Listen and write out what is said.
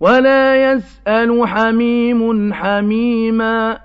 وَلَا يَسْأَلُ حَمِيمٌ حَمِيمًا